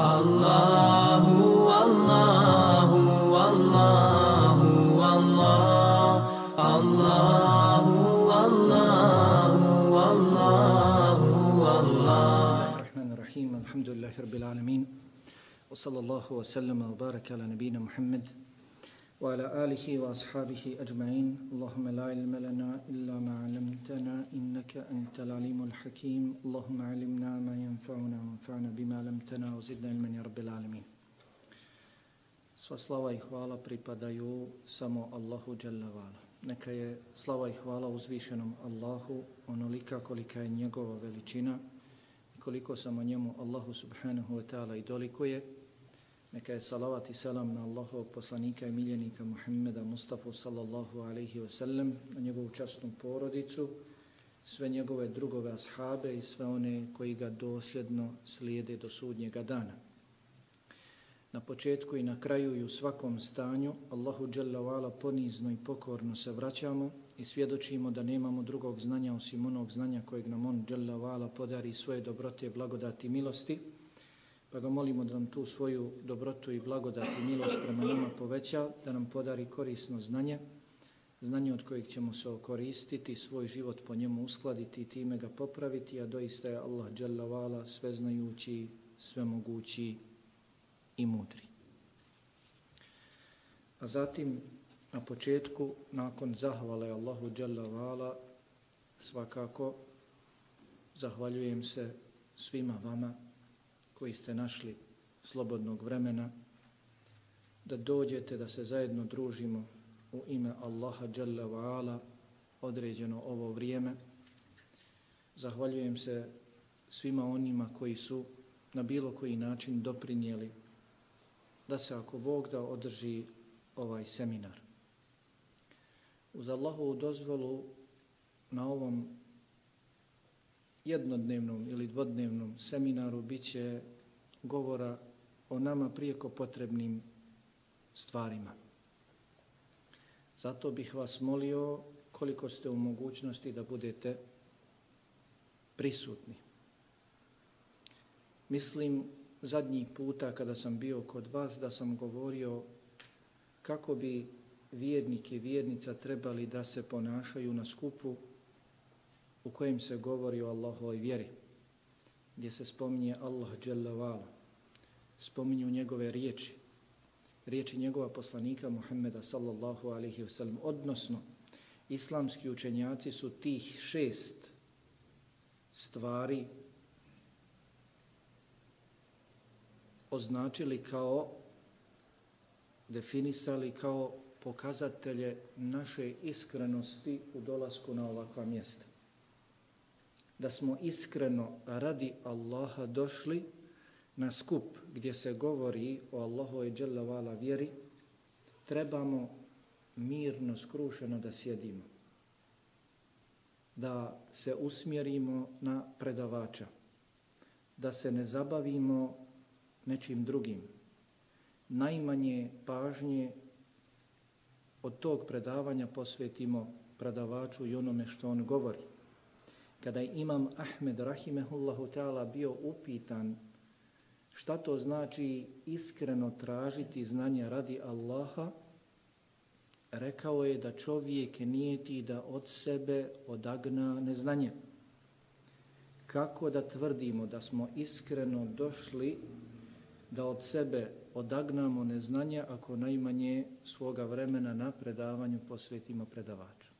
Allahu, Allahu, Allahu, Allah, Allahu, Allahu, Allahu, Allah. الرحمن الرحيم الحمد لله رب العالمين وصلى الله وسلم وبارك على نبينا محمد وعلى آله وأصحابه أجمعين اللهم لا علم لنا إلا ما علمتنا إنك أنت العليم الحكيم اللهم علمنا ما ينفعنا وانفعنا بما علمتنا وزدنا علما يا رب العالمين Sva slava i hvala pripadaju samo Allahu Jalla Vala. Neka je slava i hvala uzvišenom Allahu onolika kolika je njegova veličina i koliko samo njemu Allahu subhanahu wa ta'ala i dolikuje. Neka je salavat i selam na Allahovog poslanika i miljenika Muhammeda Mustafa sallallahu alaihi wa sallam, na njegovu častnu porodicu, sve njegove drugove ashabe i sve one koji ga dosljedno slijede do sudnjega dana. Na početku i na kraju i u svakom stanju Allahu Jalla wa'ala ponizno i pokorno se vraćamo i svjedočimo da nemamo drugog znanja osim onog znanja kojeg nam on Jalla wa'ala podari svoje dobrote, blagodati i milosti. Pa ga molimo da nam tu svoju dobrotu i blagodat i milost prema nama poveća, da nam podari korisno znanje, znanje od kojeg ćemo se koristiti, svoj život po njemu uskladiti i time ga popraviti, a doista je Allah dželavala sveznajući, svemogući i mudri. A zatim, na početku, nakon zahvale Allahu dželavala, svakako zahvaljujem se svima vama koji ste našli slobodnog vremena da dođete da se zajedno družimo u ime Allaha Jalla wa'ala određeno ovo vrijeme. Zahvaljujem se svima onima koji su na bilo koji način doprinijeli da se ako Bog da održi ovaj seminar. Uz Allahovu dozvolu na ovom jednodnevnom ili dvodnevnom seminaru biće govora o nama prijeko potrebnim stvarima. Zato bih vas molio koliko ste u mogućnosti da budete prisutni. Mislim zadnji puta kada sam bio kod vas da sam govorio kako bi vjernik i vjernica trebali da se ponašaju na skupu u kojem se govori o Allahovoj vjeri, gdje se spominje Allah Jalla spominju njegove riječi, riječi njegova poslanika Muhammeda sallallahu alaihi wasallam, odnosno islamski učenjaci su tih šest stvari označili kao, definisali kao pokazatelje naše iskrenosti u dolasku na ovakva mjesta. Da smo iskreno radi Allaha došli na skup gdje se govori o Allahu i Đelevala vjeri, trebamo mirno, skrušeno da sjedimo. Da se usmjerimo na predavača. Da se ne zabavimo nečim drugim. Najmanje pažnje od tog predavanja posvetimo predavaču i onome što on govori. Kada je imam Ahmed Rahimehullahu ta'ala bio upitan šta to znači iskreno tražiti znanja radi Allaha, rekao je da čovjek nijeti da od sebe odagna neznanje. Kako da tvrdimo da smo iskreno došli da od sebe odagnamo neznanje ako najmanje svoga vremena na predavanju posvetimo predavaču.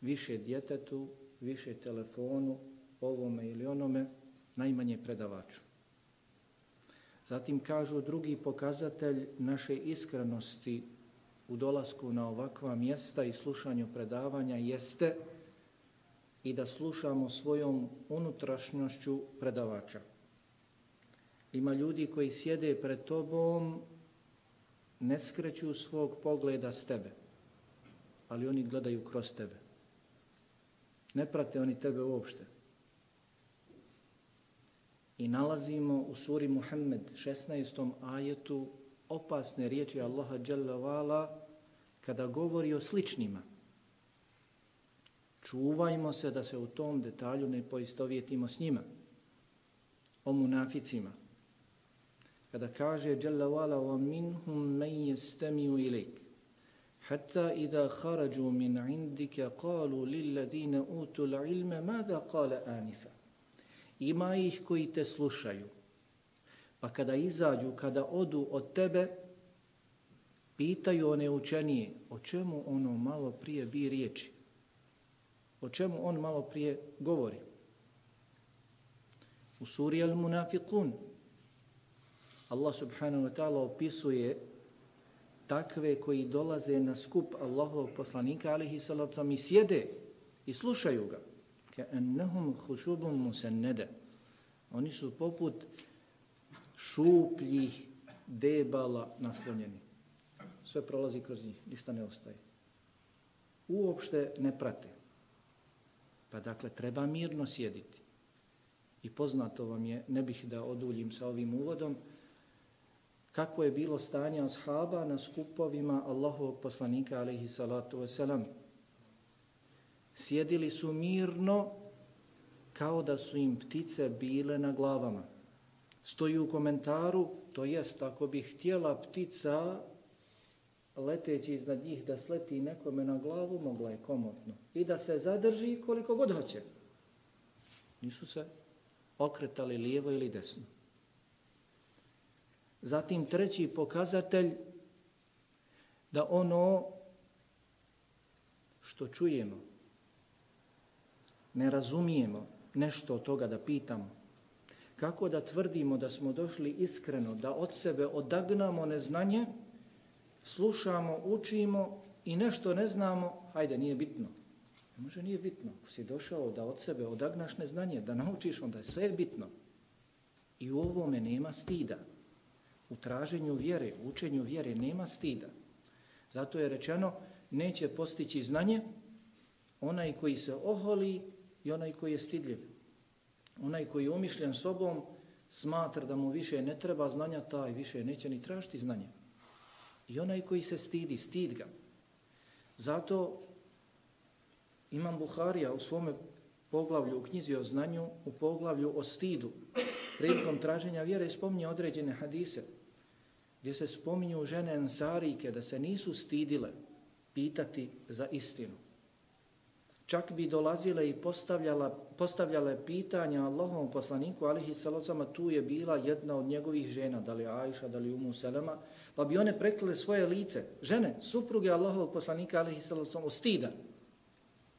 Više djetetu, više telefonu, ovome ili onome, najmanje predavaču. Zatim kažu drugi pokazatelj naše iskrenosti u dolasku na ovakva mjesta i slušanju predavanja jeste i da slušamo svojom unutrašnjošću predavača. Ima ljudi koji sjede pred tobom, ne skreću svog pogleda s tebe, ali oni gledaju kroz tebe. Ne prate oni tebe uopšte. I nalazimo u suri Muhammed 16. ajetu opasne riječi Allaha Đalavala kada govori o sličnima. Čuvajmo se da se u tom detalju ne poistovjetimo s njima. O munaficima. kada kaže Đalavala wala wa minhum men yastami'u ilayk hatta idha kharaju min 'indika qalu lil ladina utul 'ilma madha qala anifa? Ima ih koji te slušaju. Pa kada izađu kada odu od tebe pitaju one učenije o čemu ono malo prije bi riječi? O čemu on malo prije govori? U suri Al-Munafiqun. Allah subhanahu wa ta'ala opisuje takve koji dolaze na skup Allahovog poslanika alihi salacom i sjede i slušaju ga. Ka ennehum hušubum musennede. Oni su poput šupljih debala naslonjeni. Sve prolazi kroz njih, ništa ne ostaje. Uopšte ne prate. Pa dakle, treba mirno sjediti. I poznato vam je, ne bih da oduljim sa ovim uvodom, kako je bilo stanje ashaba na skupovima Allahovog poslanika alaihi salatu wasalam. Sjedili su mirno kao da su im ptice bile na glavama. Stoji u komentaru, to jest ako bi htjela ptica leteći iznad njih da sleti nekome na glavu, mogla je komotno. I da se zadrži koliko god hoće. Nisu se okretali lijevo ili desno. Zatim treći pokazatelj da ono što čujemo, ne razumijemo nešto od toga da pitamo, kako da tvrdimo da smo došli iskreno, da od sebe odagnamo neznanje, slušamo, učimo i nešto ne znamo, hajde, nije bitno. Ne može, nije bitno. Ako si došao da od sebe odagnaš neznanje, da naučiš, onda je sve bitno. I u ovome nema stida u traženju vjere, u učenju vjere, nema stida. Zato je rečeno, neće postići znanje onaj koji se oholi i onaj koji je stidljiv. Onaj koji je umišljen sobom smatra da mu više ne treba znanja, taj više neće ni tražiti znanje. I onaj koji se stidi, stid ga. Zato imam Buharija u svome poglavlju u knjizi o znanju, u poglavlju o stidu, prilikom traženja vjere, spominje određene hadise gdje se spominju žene ensarike da se nisu stidile pitati za istinu. Čak bi dolazile i postavljala, postavljale pitanja Allahovom poslaniku, alihi salocama, tu je bila jedna od njegovih žena, da li Ajša, da li Umu Selema, pa bi one prekrile svoje lice, žene, supruge Allahovog poslanika, alihi salocama, stida.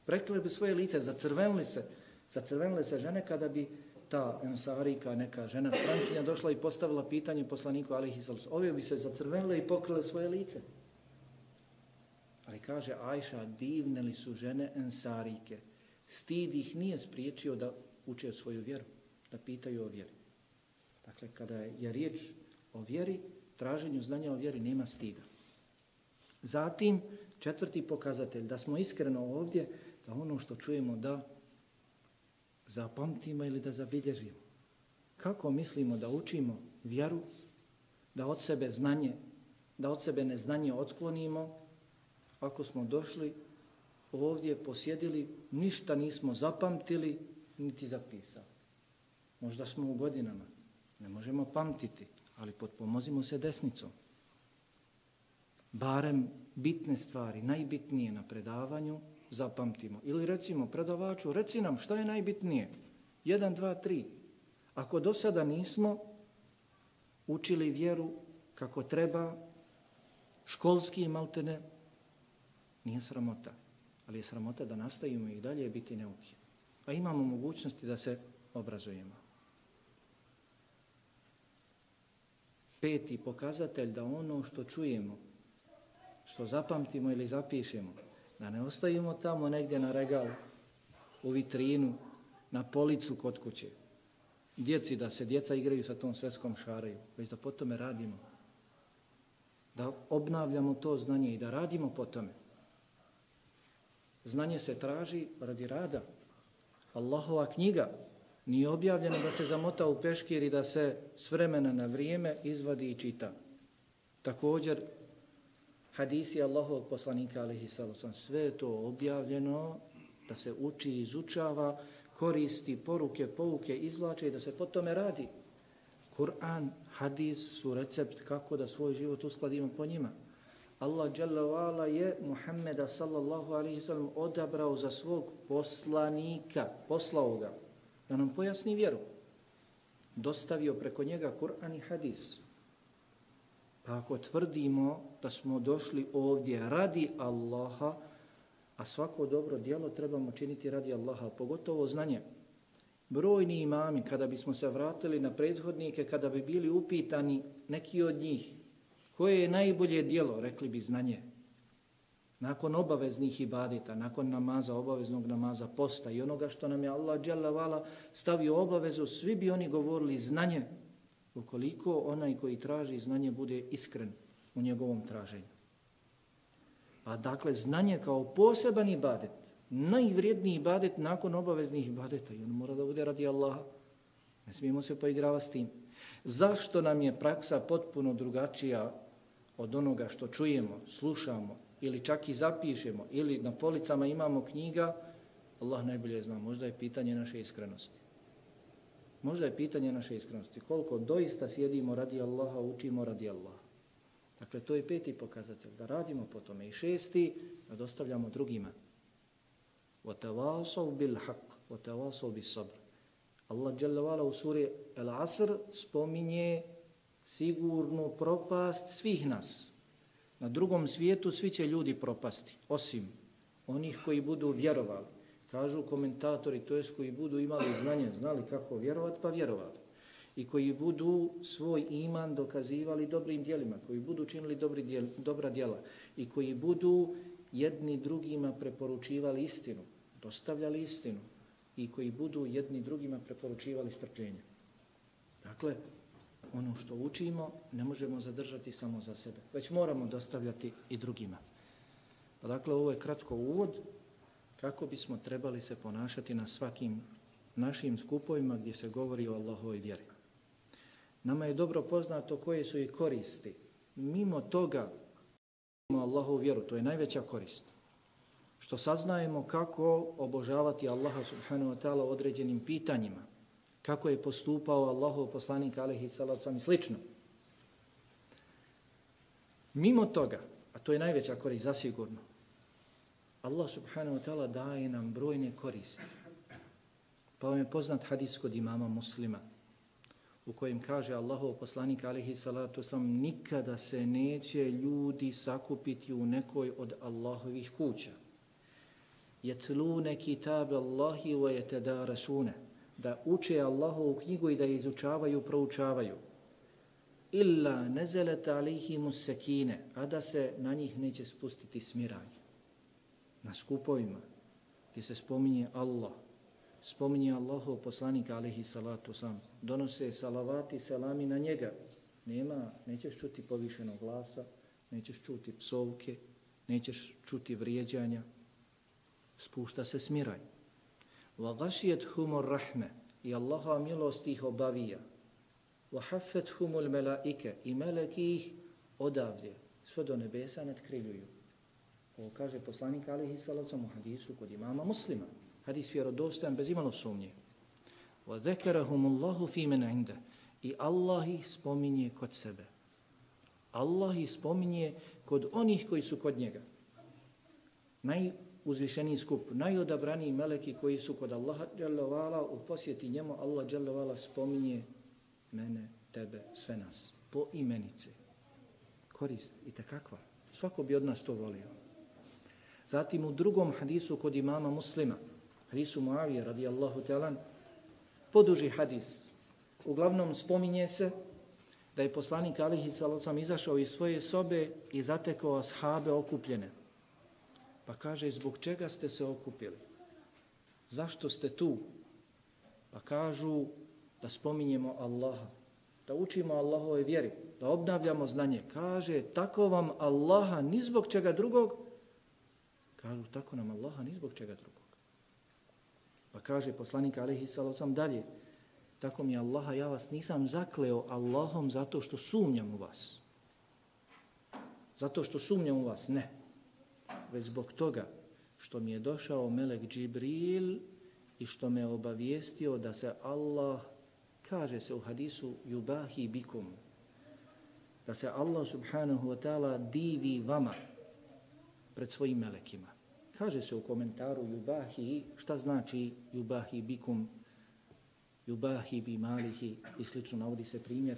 Prekrile bi svoje lice, zacrvenili se, zacrvenile se žene kada bi ta ensarika, neka žena strankinja došla i postavila pitanje poslaniku alihi salus. Ove bi se zacrvenile i pokrile svoje lice. Ali kaže Ajša, divne li su žene ensarike. Stid ih nije spriječio da uče svoju vjeru, da pitaju o vjeri. Dakle, kada je riječ o vjeri, traženju znanja o vjeri nema stida. Zatim, četvrti pokazatelj, da smo iskreno ovdje, da ono što čujemo da zapamtimo ili da zabilježimo. Kako mislimo da učimo vjeru, da od sebe znanje, da od sebe neznanje otklonimo, ako smo došli ovdje, posjedili, ništa nismo zapamtili, niti zapisali. Možda smo u godinama, ne možemo pamtiti, ali potpomozimo se desnicom. Barem bitne stvari, najbitnije na predavanju, zapamtimo. Ili recimo predavaču, reci nam šta je najbitnije. 1, 2, 3. Ako do sada nismo učili vjeru kako treba, školski i maltene, nije sramota. Ali je sramota da nastavimo i dalje biti neuki. A imamo mogućnosti da se obrazujemo. Peti pokazatelj da ono što čujemo, što zapamtimo ili zapišemo, Da ne ostavimo tamo negdje na regal, u vitrinu, na policu kod kuće. Djeci da se djeca igraju sa tom svetskom šaraju, već da po tome radimo. Da obnavljamo to znanje i da radimo po tome. Znanje se traži radi rada. Allahova knjiga nije objavljena da se zamota u peškir i da se s vremena na vrijeme izvadi i čita. Također, hadisi Allahovog poslanika alihi sallam. Sve je to objavljeno da se uči, izučava, koristi, poruke, pouke, izvlače i da se po tome radi. Kur'an, hadis su recept kako da svoj život uskladimo po njima. Allah dželle je Muhammeda sallallahu alejhi ve sellem odabrao za svog poslanika, poslao ga da nam pojasni vjeru. Dostavio preko njega Kur'an i hadis. Pa ako tvrdimo da smo došli ovdje radi Allaha, a svako dobro djelo trebamo činiti radi Allaha, pogotovo znanje. Brojni imami, kada bismo se vratili na prethodnike, kada bi bili upitani neki od njih, koje je najbolje djelo, rekli bi znanje. Nakon obaveznih ibadita, nakon namaza, obaveznog namaza, posta i onoga što nam je Allah dželavala stavio obavezu, svi bi oni govorili znanje, ukoliko onaj koji traži znanje bude iskren u njegovom traženju. A dakle, znanje kao poseban ibadet, najvrijedniji ibadet nakon obaveznih ibadeta, i on mora da bude radi Allaha. Ne smijemo se poigravati s tim. Zašto nam je praksa potpuno drugačija od onoga što čujemo, slušamo ili čak i zapišemo ili na policama imamo knjiga, Allah najbolje zna, možda je pitanje naše iskrenosti. Možda je pitanje naše iskrenosti. Koliko doista sjedimo radi Allaha, učimo radi Allaha. Dakle, to je peti pokazatelj, da radimo po tome. I šesti, da dostavljamo drugima. وَتَوَاسَوْ بِالْحَقِّ وَتَوَاسَوْ بِالصَّبْرِ Allah dželle u suri El Asr spominje sigurnu propast svih nas. Na drugom svijetu svi će ljudi propasti, osim onih koji budu vjerovali. Kažu komentatori, to jest koji budu imali znanje, znali kako vjerovati, pa vjerovali. I koji budu svoj iman dokazivali dobrim dijelima, koji budu činili dobri dijel, dobra dijela i koji budu jedni drugima preporučivali istinu, dostavljali istinu i koji budu jedni drugima preporučivali strpljenje. Dakle, ono što učimo ne možemo zadržati samo za sebe, već moramo dostavljati i drugima. Pa dakle, ovo je kratko uvod kako bismo trebali se ponašati na svakim našim skupovima gdje se govori o Allahovoj vjeri. Nama je dobro poznato koje su i koristi. Mimo toga imamo Allahovu vjeru, to je najveća korist. Što saznajemo kako obožavati Allaha subhanahu wa ta'ala određenim pitanjima kako je postupao Allahov poslanik alaihi salacom i slično. Mimo toga, a to je najveća korist zasigurno, Allah subhanahu wa ta'ala daje nam brojne koriste. Pa vam je poznat hadis kod imama muslima, u kojem kaže Allahov poslanik alihi salatu sam nikada se neće ljudi sakupiti u nekoj od Allahovih kuća. Jetlune kitabe Allahi wa jetedarasune da uče Allahovu knjigu i da je izučavaju, proučavaju. Illa nezelet alihimu sekine, a da se na njih neće spustiti smiranje Na skupovima gdje se spominje Allah, spominje Allahov poslanika alihi salatu sam, donose salavati selami na njega. Nema, nećeš čuti povišenog glasa, nećeš čuti psovke, nećeš čuti vrijeđanja, spušta se smiranje. وَغَشِيَتْهُمُ الرَّحْمَ I Allaha milost ih obavija. وَحَفَّتْهُمُ الْمَلَائِكَ I meleki ih odavdje, sve do nebesa nadkriljuju. Ovo kaže poslanik alihi salavcam u hadisu kod imama muslima. Hadis vjerodostojan bez imalo sumnje. وَذَكَرَهُمُ اللَّهُ فِي مَنْ عِنْدَ I Allah ih spominje kod sebe. Allah ih spominje kod onih koji su kod njega. Naj, uzvišeniji skup, najodabraniji meleki koji su kod Allaha dželovala u posjeti njemu, Allah dželovala spominje mene, tebe, sve nas, po imenice. Korist i takakva. Svako bi od nas to volio. Zatim u drugom hadisu kod imama muslima, hadisu Muavije radijallahu talan, poduži hadis. Uglavnom spominje se da je poslanik alihi salocam izašao iz svoje sobe i zatekao ashabe okupljene. Pa kaže, zbog čega ste se okupili? Zašto ste tu? Pa kažu da spominjemo Allaha, da učimo Allahove vjeri, da obnavljamo znanje. Kaže, tako vam Allaha ni zbog čega drugog? Kažu, tako nam Allaha ni zbog čega drugog. Pa kaže poslanik Alihi Salocam dalje, tako mi Allaha, ja vas nisam zakleo Allahom zato što sumnjam u vas. Zato što sumnjam u vas, ne već zbog toga što mi je došao Melek Džibril i što me obavijestio da se Allah kaže se u hadisu yubahi bikum, da se Allah subhanahu wa ta'ala divi vama pred svojim melekima. Kaže se u komentaru jubahi, šta znači jubahi bikum, jubahi bi malihi i slično navodi se primjer.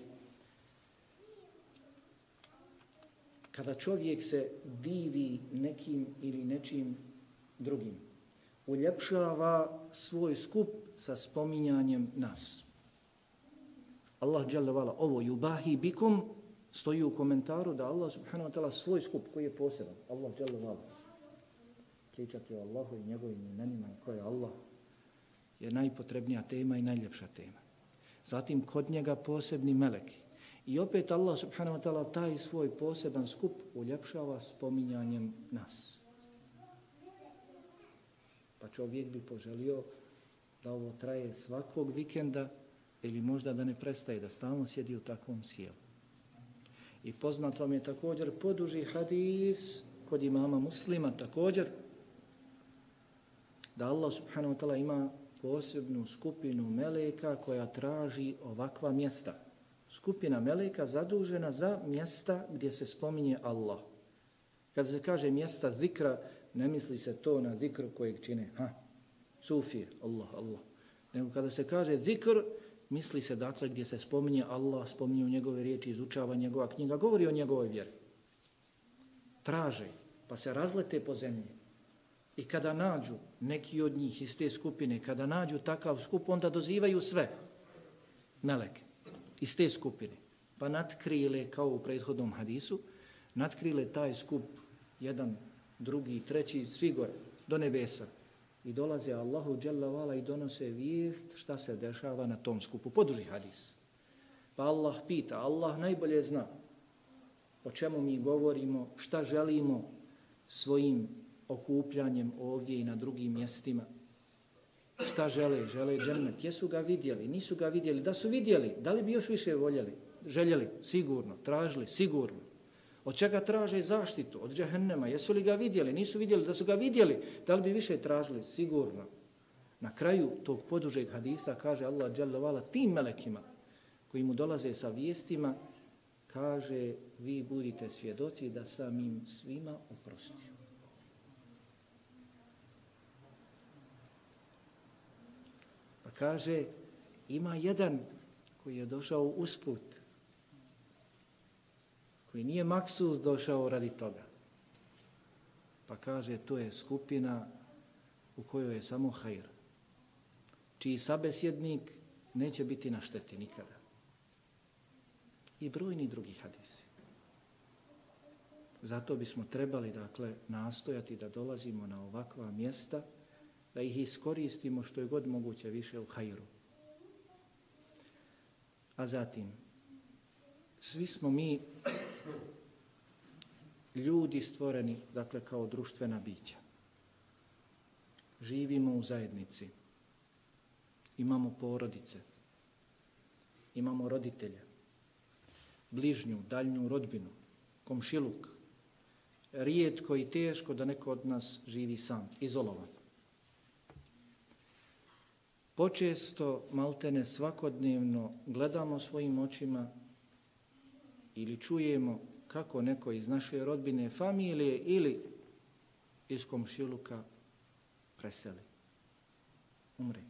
Kada čovjek se divi nekim ili nečim drugim, uljepšava svoj skup sa spominjanjem nas. Allah dželle vala ovo yubahi bikum stoji u komentaru da Allah subhanahu wa ta'ala svoj skup koji je poseban, Allah dželle vala pričati o Allahu i njegovim imenima i ko je Allah je najpotrebnija tema i najljepša tema. Zatim kod njega posebni meleki. I opet Allah subhanahu wa ta'ala taj svoj poseban skup uljepšava spominjanjem nas. Pa čovjek bi poželio da ovo traje svakog vikenda ili možda da ne prestaje, da stalno sjedi u takvom sjelu. I poznat vam je također poduži hadis kod imama muslima također da Allah subhanahu wa ta'ala ima posebnu skupinu meleka koja traži ovakva mjesta. Skupina meleka zadužena za mjesta gdje se spominje Allah. Kada se kaže mjesta zikra, ne misli se to na zikru kojeg čine. Ha, sufije, Allah, Allah. Nego kada se kaže zikr, misli se dakle gdje se spominje Allah, spominje u njegove riječi, izučava njegova knjiga, govori o njegovoj vjeri. Traže, pa se razlete po zemlji. I kada nađu neki od njih iz te skupine, kada nađu takav skup, onda dozivaju sve meleke iz te skupine. Pa natkrile, kao u prethodnom hadisu, natkrile taj skup, jedan, drugi, treći, svi gore, do nebesa. I dolaze Allahu dželavala i donose vijest šta se dešava na tom skupu. Poduži hadis. Pa Allah pita, Allah najbolje zna o čemu mi govorimo, šta želimo svojim okupljanjem ovdje i na drugim mjestima. Šta žele? Žele džennet. Jesu ga vidjeli? Nisu ga vidjeli? Da su vidjeli, da li bi još više voljeli? Željeli? Sigurno. Tražili? Sigurno. Od čega traže zaštitu? Od džehennema. Jesu li ga vidjeli? Nisu vidjeli? Da su ga vidjeli? Da li bi više tražili? Sigurno. Na kraju tog podužeg hadisa kaže Allah dželle tim melekima koji mu dolaze sa vijestima kaže vi budite svjedoci da sam im svima oprostio. Kaže, ima jedan koji je došao usput, koji nije maksus došao radi toga. Pa kaže, to je skupina u kojoj je samo hajr, čiji sabesjednik neće biti na šteti nikada. I brojni drugi hadisi. Zato bismo trebali, dakle, nastojati da dolazimo na ovakva mjesta, da ih iskoristimo što je god moguće više u hajru. A zatim, svi smo mi ljudi stvoreni, dakle, kao društvena bića. Živimo u zajednici. Imamo porodice. Imamo roditelje. Bližnju, daljnju rodbinu. Komšiluk. Rijetko i teško da neko od nas živi sam, izolovan počesto, maltene svakodnevno gledamo svojim očima ili čujemo kako neko iz naše rodbine, familije ili iz komšiluka preseli. Umri.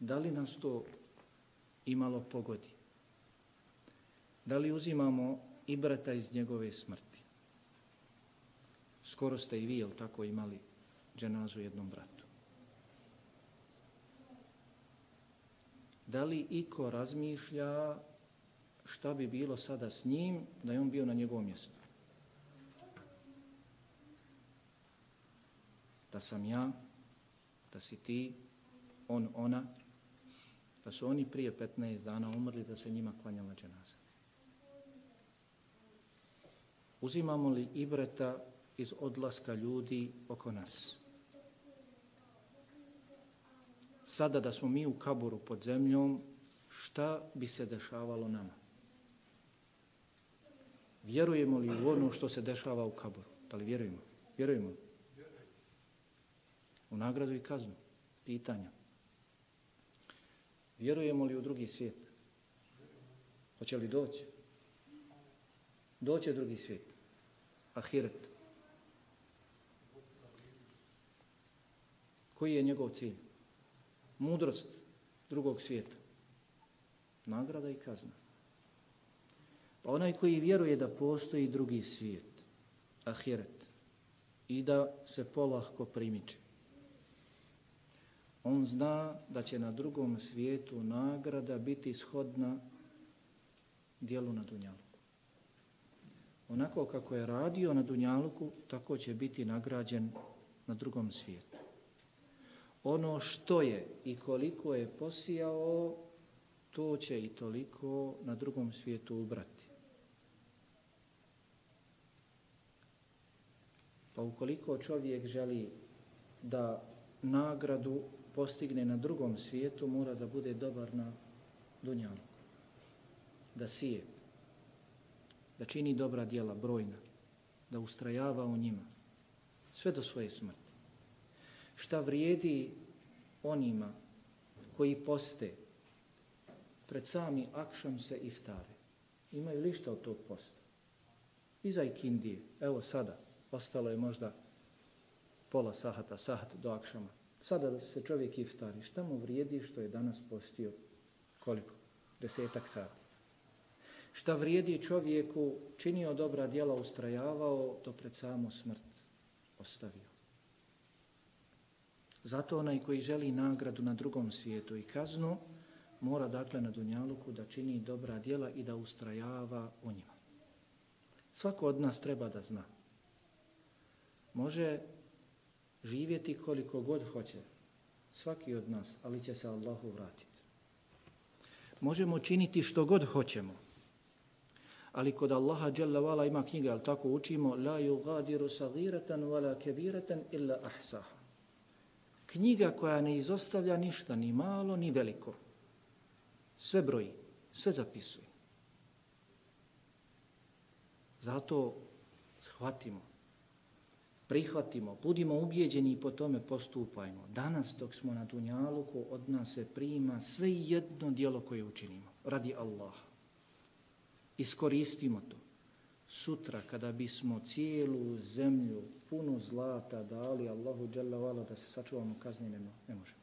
Da li nas to imalo pogodi? Da li uzimamo i brata iz njegove smrti? Skoro ste i vi, jel tako, imali dženazu jednom bratu. Da li iko razmišlja šta bi bilo sada s njim da je on bio na njegovom mjestu. Da sam ja, da si ti, on, ona, da su oni prije 15 dana umrli da se njima klanjala dženaza. Uzimamo li ibreta iz odlaska ljudi oko nas? Sada da smo mi u kaburu pod zemljom, šta bi se dešavalo nama? Vjerujemo li u ono što se dešava u kaburu? Da li vjerujemo? Vjerujemo. U nagradu i kaznu. Pitanja. Vjerujemo li u drugi svijet? Hoće li doći? Doće drugi svijet. Ahiret. Koji je njegov cilj? Mudrost drugog svijeta. Nagrada i kazna. Pa onaj koji vjeruje da postoji drugi svijet, ahiret, i da se polahko primiče, on zna da će na drugom svijetu nagrada biti shodna dijelu na Dunjaluku. Onako kako je radio na Dunjaluku, tako će biti nagrađen na drugom svijetu. Ono što je i koliko je posijao, to će i toliko na drugom svijetu ubrati. Pa ukoliko čovjek želi da nagradu postigne na drugom svijetu, mora da bude dobar na dunjalu. Da sije, da čini dobra djela, brojna, da ustrajava u njima, sve do svoje smrti. Šta vrijedi onima koji poste pred sami akšam se iftare? Imaju lišta od tog posta? Iza ikindije, evo sada, ostalo je možda pola sahata, sahat do akšama. Sada da se čovjek iftari, šta mu vrijedi što je danas postio koliko? Desetak sati. Šta vrijedi čovjeku činio dobra djela, ustrajavao, to pred samu smrt ostavio. Zato onaj koji želi nagradu na drugom svijetu i kaznu, mora dakle na Dunjaluku da čini dobra djela i da ustrajava u njima. Svako od nas treba da zna. Može živjeti koliko god hoće, svaki od nas, ali će se Allahu vratiti. Možemo činiti što god hoćemo, ali kod Allaha Jalla Vala ima knjiga, ali tako učimo, la yugadiru sagiratan wala kebiratan illa ahsaha. Knjiga koja ne izostavlja ništa, ni malo, ni veliko. Sve broji, sve zapisuje. Zato shvatimo prihvatimo, budimo ubijeđeni i po tome postupajmo. Danas dok smo na Dunjaluku od nas se prima sve jedno dijelo koje učinimo. Radi Allaha. Iskoristimo to. Sutra kada bismo cijelu zemlju puno zlata dali Allahu dželavala da se sačuvamo kazni ne možemo.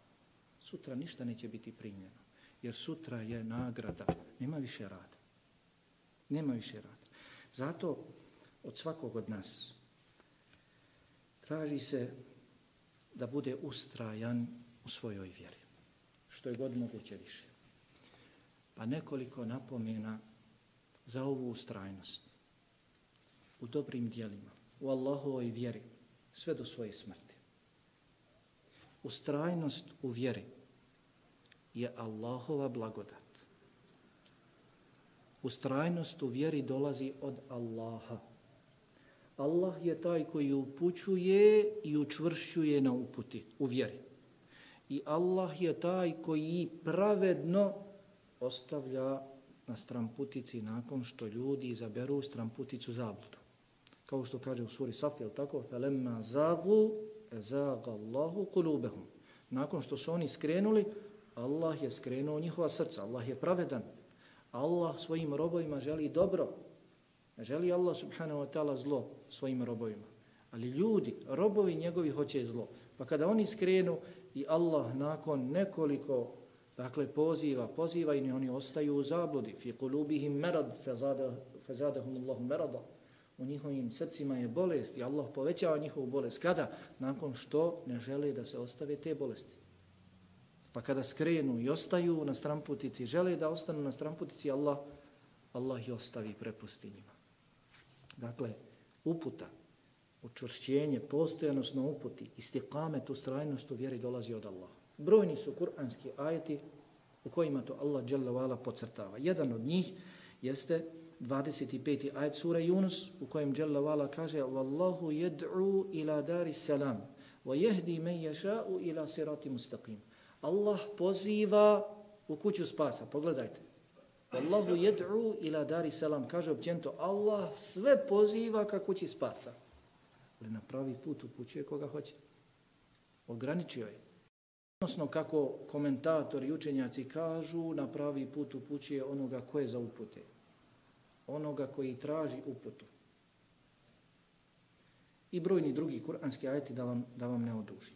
Sutra ništa neće biti primljeno. Jer sutra je nagrada. Nema više rada. Nema više rada. Zato od svakog od nas traži se da bude ustrajan u svojoj vjeri. Što je god moguće više. Pa nekoliko napomena za ovu ustrajnost. U dobrim dijelima. U Allahovoj vjeri. Sve do svoje smrti. Ustrajnost u vjeri je Allahova blagodat. Ustrajnost u vjeri dolazi od Allaha. Allah je taj koji upućuje i učvršćuje na uputi u vjeri. I Allah je taj koji pravedno ostavlja na stramputici nakon što ljudi izaberu stramputicu zabludu Kao što kaže u suri Safir, tako? فَلَمَّا زَاغُوا زَاغَ اللَّهُ قُلُوبَهُمْ Nakon što su oni skrenuli, Allah je skrenuo njihova srca. Allah je pravedan. Allah svojim robovima želi dobro. Ne želi Allah subhanahu wa ta'ala zlo svojim robovima. Ali ljudi, robovi njegovi hoće zlo. Pa kada oni skrenu i Allah nakon nekoliko dakle, poziva, poziva i oni ostaju u zabludi. Fi kulubihim merad, fazadahum Allahu merada. U njihovim srcima je bolest i Allah povećava njihovu bolest. Kada? Nakon što ne žele da se ostave te bolesti. Pa kada skrenu i ostaju na stramputici, žele da ostanu na stramputici, Allah, Allah ih ostavi, prepusti njima. Dakle, uputa, učvršćenje, postojanost na uputi, istiqamet, ustrajnost u vjeri dolazi od Allaha. Brojni su kuranski ajeti u kojima to Allah dželle podcrtava. Jedan od njih jeste 25. ajet sura Yunus u kojem Jalla Vala kaže Wallahu yad'u ila dari salam wa yahdi men yasha'u ila sirati mustaqim. Allah poziva u kuću spasa. Pogledajte. Wallahu yad'u ila dari salam. Kaže općento, Allah sve poziva ka kući spasa. Ali na pravi put upućuje koga hoće. Ograničio je. Odnosno, kako komentatori i učenjaci kažu, na pravi put upućuje onoga ko je za upute. Onoga koji traži uputu. I brojni drugi kuranski ajeti da vam, da vam ne oduži.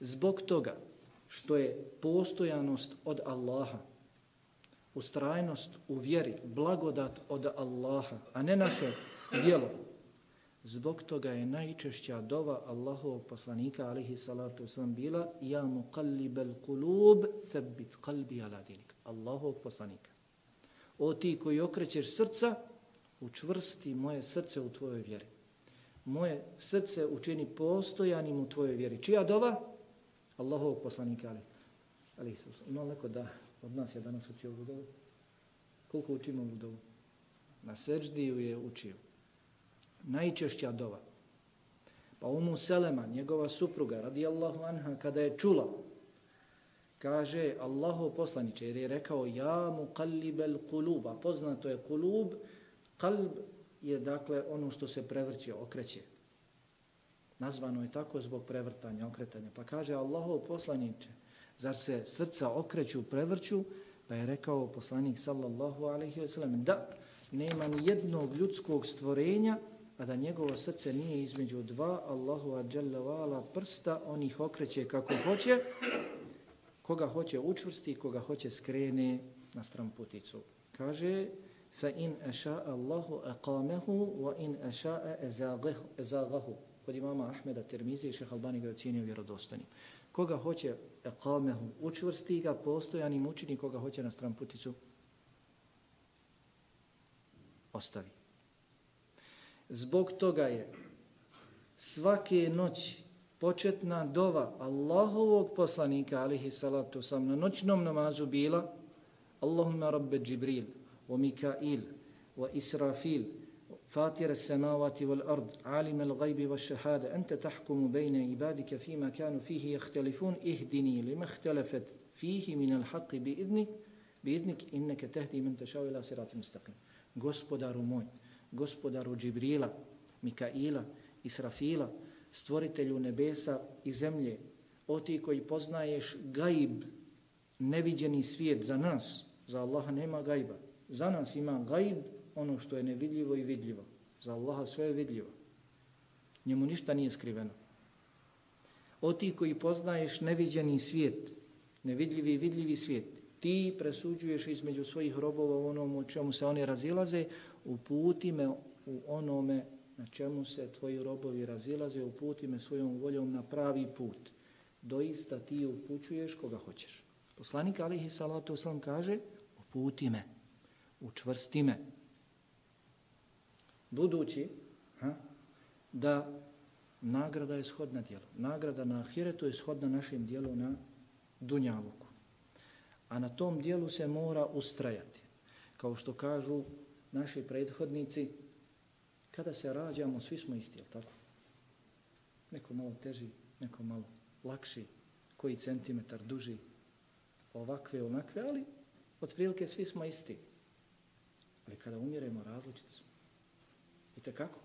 Zbog toga što je postojanost od Allaha, ustrajnost u vjeri, blagodat od Allaha, a ne naše dijelo, Zbog toga je najčešća dova Allahovog poslanika, alihi salatu wasalam, bila Ja muqallibal kulub, thabbit qalbi ala dinik. Allahovog poslanika. O ti koji okrećeš srca, učvrsti moje srce u tvojoj vjeri. Moje srce učini postojanim u tvojoj vjeri. Čija dova? Allahovog poslanika, ali. ali Ima neko da od nas je danas učio ovu dovu? Koliko učimo ovu dovu? Na seždiju je učio najčešća dova. Pa Umu Selema, njegova supruga, radijallahu anha, kada je čula, kaže Allahu poslaniče, jer je rekao ja mu kallibel kuluba, poznato je kulub, kalb je dakle ono što se prevrće, okreće. Nazvano je tako zbog prevrtanja, okretanja. Pa kaže Allahu poslaniče, zar se srca okreću, prevrću, pa je rekao poslanik sallallahu alaihi wa sallam, da, nema ni jednog ljudskog stvorenja a da njegovo srce nije između dva Allahu ađalla prsta, on ih okreće kako hoće, koga hoće učvrsti, koga hoće skrene na stran puticu. Kaže, fa in aša Allahu aqamehu, wa in aša ezagahu. Kod imama Ahmeda Termizije, šeha Albani ga ocjenio vjerodostanim. Koga hoće aqamehu, učvrsti ga, postojanim učini, koga hoće na stran puticu, ostavi. Zbog toga je svake noći početna dova Allahovog poslanika, alihi salatu sam, na noćnom namazu bila Allahumma rabbe Džibril, wa Mikail, wa Israfil, فاطر السماوات والأرض عالم الغيب والشهادة أنت تحكم بين عبادك فيما كانوا فيه يختلفون اهدني لما اختلفت فيه من الحق بإذنك بإذنك إنك تهدي من تشاء إلى صراط مستقيم Gospodaru moj, gospodaru Džibrila, Mikaila, Israfila, stvoritelju nebesa i zemlje, o ti koji poznaješ gaib, neviđeni svijet za nas, za Allaha nema gajba. Za nas ima gaib, ono što je nevidljivo i vidljivo. Za Allaha sve je vidljivo. Njemu ništa nije skriveno. O ti koji poznaješ neviđeni svijet, nevidljivi i vidljivi svijet, ti presuđuješ između svojih robova u onom u čemu se oni razilaze, uputi me u onome na čemu se tvoji robovi razilaze, uputi me svojom voljom na pravi put. Doista ti upućuješ koga hoćeš. Poslanik alihi salatu wasalam kaže, uputi me, učvrsti me. Budući ha, da nagrada je shodna djelu. Nagrada na ahiretu je shodna našem dijelu na dunjavuku. A na tom dijelu se mora ustrajati. Kao što kažu naši prethodnici, kada se rađamo, svi smo isti, jel tako? Neko malo teži, neko malo lakši, koji centimetar duži, ovakve, onakve, ali od prilike svi smo isti. Ali kada umiremo, različiti smo. I kako?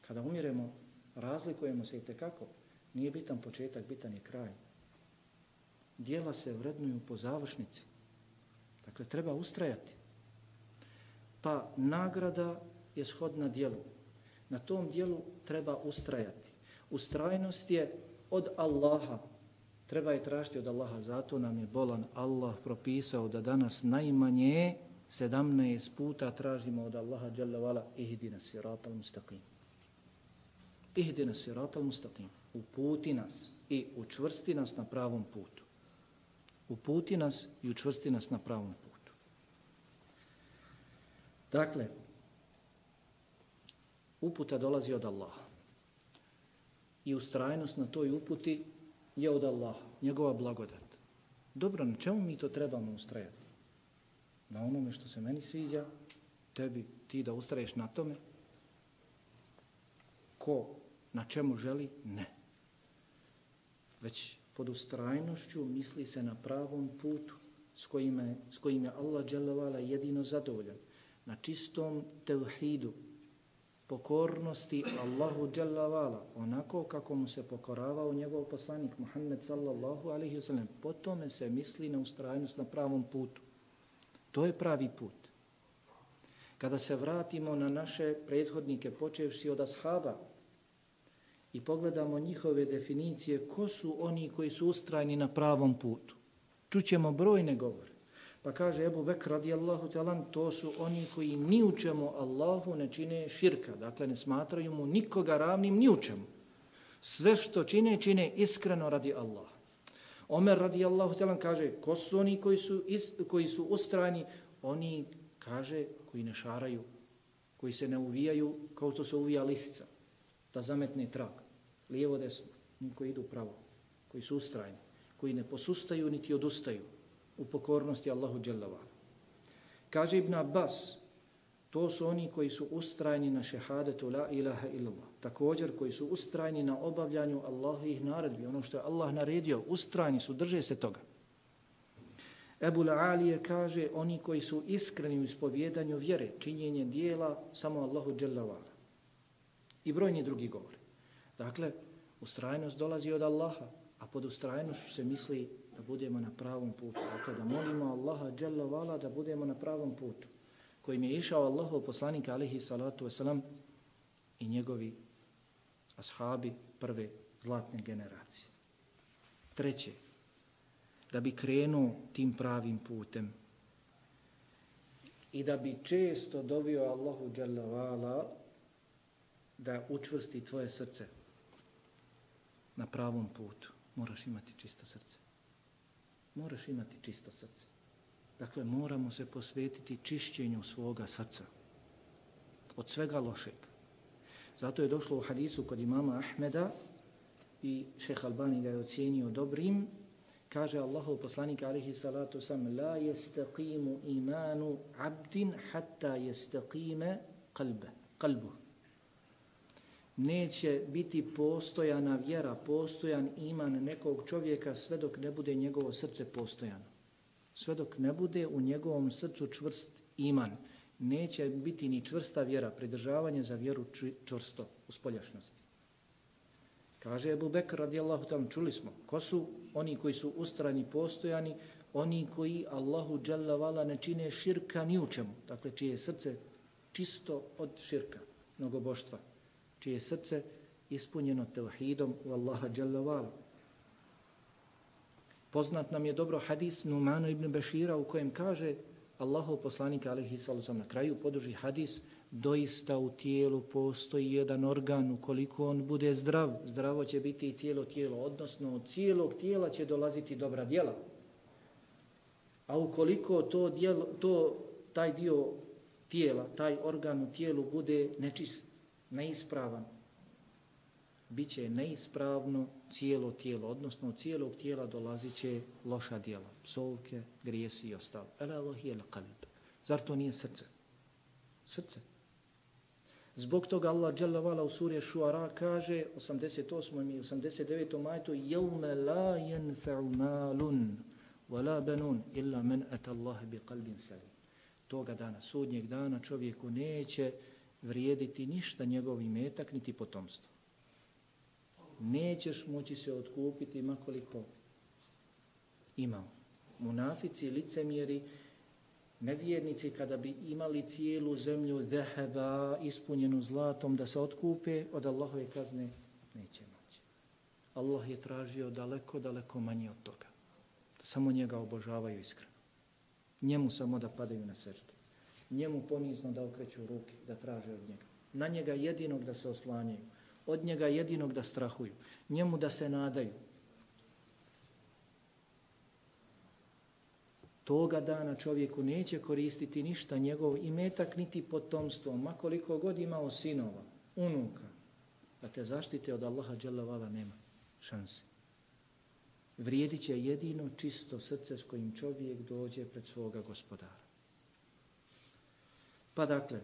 Kada umiremo, razlikujemo se i tekako. Nije bitan početak, bitan je kraj. Dijela se vrednuju po završnici. Dakle, treba ustrajati pa nagrada je shodna dijelu. Na tom dijelu treba ustrajati. Ustrajnost je od Allaha. Treba je tražiti od Allaha. Zato nam je bolan Allah propisao da danas najmanje 17 puta tražimo od Allaha dželle vala ihdina siratal mustaqim. Ihdina siratal mustaqim. Uputi nas i učvrsti nas na pravom putu. Uputi nas i učvrsti nas na pravom putu. Dakle, uputa dolazi od Allaha. I ustrajnost na toj uputi je od Allaha, njegova blagodat. Dobro, na čemu mi to trebamo ustrajati? Na onome što se meni sviđa, tebi, ti da ustraješ na tome? Ko na čemu želi? Ne. Već pod ustrajnošću misli se na pravom putu s kojim je, s kojim je Allah jedino zadovoljan na čistom tevhidu, pokornosti Allahu Jalla onako kako mu se pokoravao njegov poslanik Muhammed sallallahu alaihi wasallam. Po tome se misli na ustrajnost na pravom putu. To je pravi put. Kada se vratimo na naše prethodnike, počevši od ashaba, i pogledamo njihove definicije, ko su oni koji su ustrajni na pravom putu. Čućemo brojne govore. Pa kaže Ebu Bekr radijallahu talan, to su oni koji ni u čemu Allahu ne čine širka. Dakle, ne smatraju mu nikoga ravnim ni u čemu. Sve što čine, čine iskreno radi Allah. Omer radijallahu talan kaže, ko su oni koji su, is, koji su ustrajni? Oni, kaže, koji ne šaraju, koji se ne uvijaju kao što se uvija lisica, da zametne trag, lijevo, desno, koji idu pravo, koji su ustrajni, koji ne posustaju niti odustaju, u pokornosti Allahu Đelevala. Kaže Ibn Abbas, to su oni koji su ustrajni na šehadetu la ilaha illallah. Također koji su ustrajni na obavljanju Allahovih naredbi, ono što je Allah naredio, ustrajni su, drže se toga. Ebu Alije kaže, oni koji su iskreni u ispovjedanju vjere, činjenje dijela, samo Allahu Đelevala. I brojni drugi govori. Dakle, ustrajnost dolazi od Allaha, a pod ustrajnošću se misli da budemo na pravom putu. Dakle, da molimo Allaha Jalla vala da budemo na pravom putu kojim je išao Allahov poslanik alihi salatu wasalam i njegovi ashabi prve zlatne generacije. Treće, da bi krenuo tim pravim putem i da bi često dobio Allahu Jalla vala da učvrsti tvoje srce na pravom putu. Moraš imati čisto srce moraš imati čisto srce. Dakle, moramo se posvetiti čišćenju svoga srca od svega lošeg. Zato je došlo u hadisu kod imama Ahmeda i šeh Albani ga je ocijenio dobrim, kaže Allahov poslanik alihi salatu sam la jestaqimu imanu abdin hatta jestaqime kalbe, kalbu neće biti postojana vjera, postojan iman nekog čovjeka sve dok ne bude njegovo srce postojano. Sve dok ne bude u njegovom srcu čvrst iman, neće biti ni čvrsta vjera, pridržavanje za vjeru čvrsto u spoljašnosti. Kaže Ebu Bekr radijallahu ta'ala, čuli smo, ko su oni koji su ustrani postojani, oni koji Allahu dželle ne čine širka ni u čemu, dakle čije srce čisto od širka, mnogoboštva čije srce ispunjeno tevhidom u Allaha dželavala. Poznat nam je dobro hadis Numano ibn Bešira u kojem kaže Allahov poslanik alaihi sallam na kraju poduži hadis doista u tijelu postoji jedan organ ukoliko on bude zdrav, zdravo će biti i cijelo tijelo, odnosno od cijelog tijela će dolaziti dobra djela. A ukoliko to, dijelo, to taj dio tijela, taj organ u tijelu bude nečist, neispravan, bit će neispravno cijelo tijelo, odnosno od cijelog tijela dolazit će loša dijela, psovke, grijesi i ostalo. Ela Allah el kalb. Zar to nije srce? Srce. Zbog toga Allah Jalla Vala u suri Šuara kaže 88. i 89. majtu Jevme la jenfe'u malun wa la benun illa men et Allah bi kalbin salim. Toga dana, sudnjeg dana čovjeku neće vrijediti ništa njegov imetak niti potomstvo. Nećeš moći se otkupiti makoliko imao. Munafici, licemjeri, nevjernici kada bi imali cijelu zemlju zeheba ispunjenu zlatom da se otkupe od Allahove kazne, neće moći. Allah je tražio daleko, daleko manje od toga. Da samo njega obožavaju iskreno. Njemu samo da padaju na srdu njemu ponizno da okreću ruke, da traže od njega. Na njega jedinog da se oslanjaju, od njega jedinog da strahuju, njemu da se nadaju. Toga dana čovjeku neće koristiti ništa njegov imetak niti potomstvo, makoliko god imao sinova, unuka, da te zaštite od Allaha dželavala nema šanse. Vrijedit će jedino čisto srce s kojim čovjek dođe pred svoga gospodara. Pa dakle,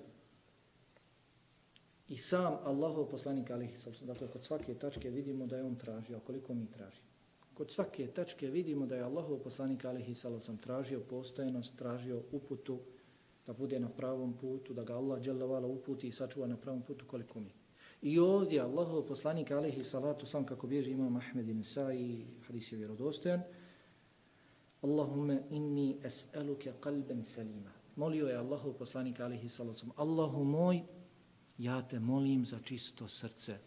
i sam Allahov poslanik alihi sallam, dakle kod svake tačke vidimo da je on tražio, koliko mi tražimo. Kod svake tačke vidimo da je Allahov poslanik alihi sallam tražio postojenost, tražio uputu da bude na pravom putu, da ga Allah dželevala uputi i sačuva na pravom putu koliko mi. I ovdje Allahov poslanik alihi salatu sam kako bježi imam Ahmed i Nesai, hadis je vjerodostojan, Allahumme inni es'eluke kalben salima. Molio je Allahov poslanik alihi salatu Allahu moj, ja te molim za čisto srce,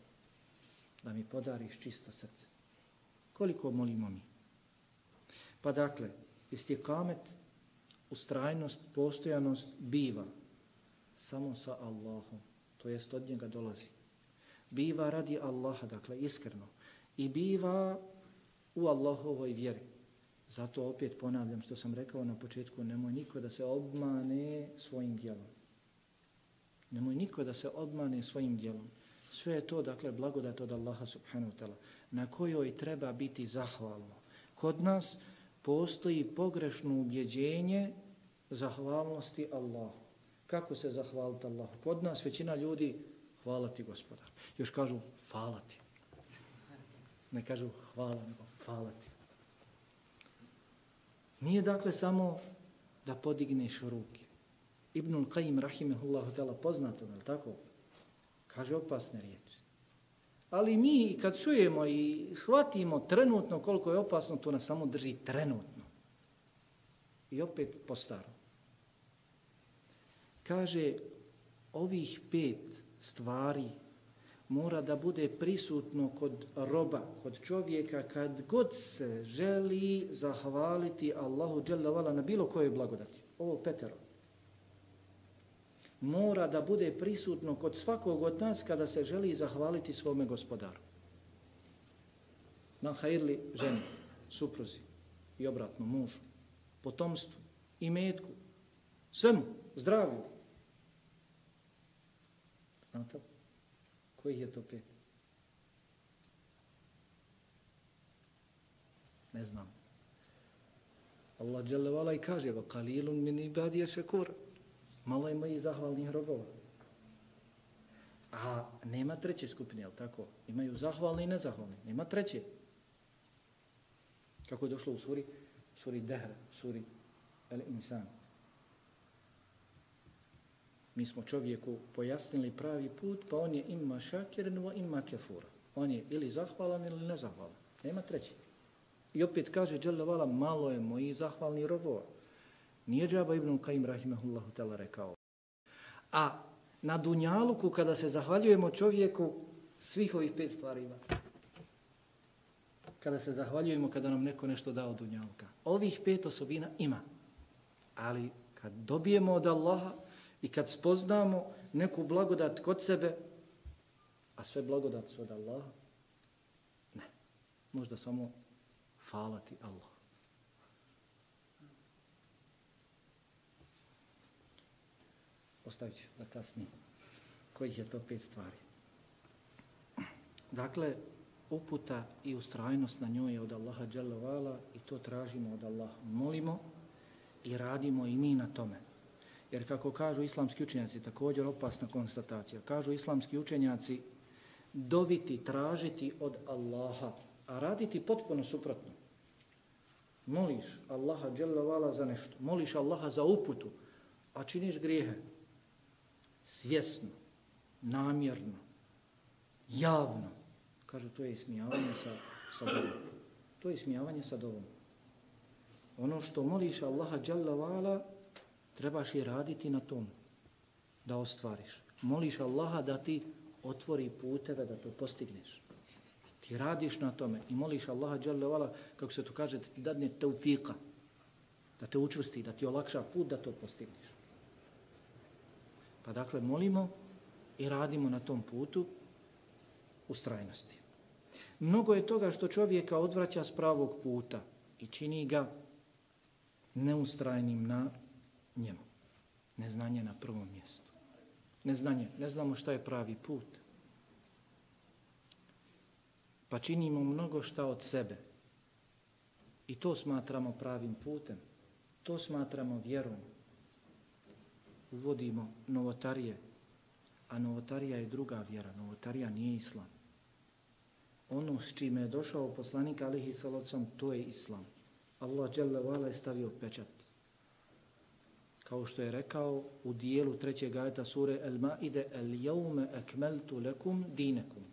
da mi podariš čisto srce. Koliko molimo mi? Pa dakle, istikamet, ustrajnost, postojanost biva samo sa Allahom, to jest od njega dolazi. Biva radi Allaha, dakle iskreno, i biva u Allahovoj vjeri. Zato opet ponavljam što sam rekao na početku, nemoj niko da se obmane svojim djelom. Nemoj niko da se obmane svojim djelom. Sve je to, dakle, blagodat od Allaha subhanahu wa ta'ala, na kojoj treba biti zahvalno. Kod nas postoji pogrešno ubjeđenje zahvalnosti Allahu. Kako se zahvaliti Allahu? Kod nas većina ljudi hvala ti gospodar. Još kažu hvala ti. Ne kažu hvala, nego hvala ti. Nije dakle samo da podigneš ruke. Ibnul Qayyim rahimehullahu ta'ala poznato, je tako? Kaže opasne riječi. Ali mi kad čujemo i shvatimo trenutno koliko je opasno, to nas samo drži trenutno. I opet po starom. Kaže, ovih pet stvari mora da bude prisutno kod roba, kod čovjeka, kad god se želi zahvaliti Allahu Đalla na bilo kojoj blagodati. Ovo petero mora da bude prisutno kod svakog od nas kada se želi zahvaliti svome gospodaru. Na hajrli ženi, supruzi i obratno mužu, potomstvu, imetku, svemu, zdravlju. Znate Kojih je to pet? Ne znam. Allah dželle i kaže: "Va qalilun min ibadi shakur." Malo je mojih zahvalnih robova. A nema treće skupine, je tako? Imaju zahvalni i nezahvalni. Nema treće. Kako je došlo u suri? Suri Dehr, suri El Insan. Mi smo čovjeku pojasnili pravi put, pa on je ima šakiren, ima kefura. On je ili zahvalan ili nezahvalan. Nema treći. I opet kaže, Đelevala, malo je moji zahvalni robova. Nije džaba Ibn Qaim rahimahullahu ta'ala rekao. A na Dunjaluku kada se zahvaljujemo čovjeku, svih ovih pet stvari ima. Kada se zahvaljujemo kada nam neko nešto dao od Dunjaluka. Ovih pet osobina ima. Ali kad dobijemo od Allaha i kad spoznamo neku blagodat kod sebe, a sve blagodat su od Allaha, ne. Možda samo falati Allah. ostavit ću da kasnije. Kojih je to pet stvari? Dakle, uputa i ustrajnost na njoj je od Allaha dželovala i to tražimo od Allaha. Molimo i radimo i mi na tome. Jer kako kažu islamski učenjaci, također opasna konstatacija, kažu islamski učenjaci doviti, tražiti od Allaha, a raditi potpuno suprotno. Moliš Allaha dželovala za nešto, moliš Allaha za uputu, a činiš grijehe, svjesno, namjerno, javno, kaže to je ismijavanje sa, sa dovom. To je ismijavanje sa dovom. Ono što moliš Allaha Jalla trebaš i raditi na tom da ostvariš. Moliš Allaha da ti otvori puteve da to postigneš. Ti radiš na tome i moliš Allaha dželle Vala, kako se to kaže, da ti dadne teufika, da te učvrsti, da ti olakša put da to postigneš. Pa dakle, molimo i radimo na tom putu ustrajnosti. Mnogo je toga što čovjeka odvraća s pravog puta i čini ga neustrajnim na njemu. Neznanje na prvom mjestu. Neznanje, ne znamo šta je pravi put. Pa činimo mnogo šta od sebe. I to smatramo pravim putem. To smatramo vjerom uvodimo novotarije, a novotarija je druga vjera, novotarija nije islam. Ono s čime je došao poslanik alihi salocom, to je islam. Allah dželle vala je stavio pečat kao što je rekao u dijelu trećeg ajeta sure El Maide El jaume ekmeltu lekum dinekum.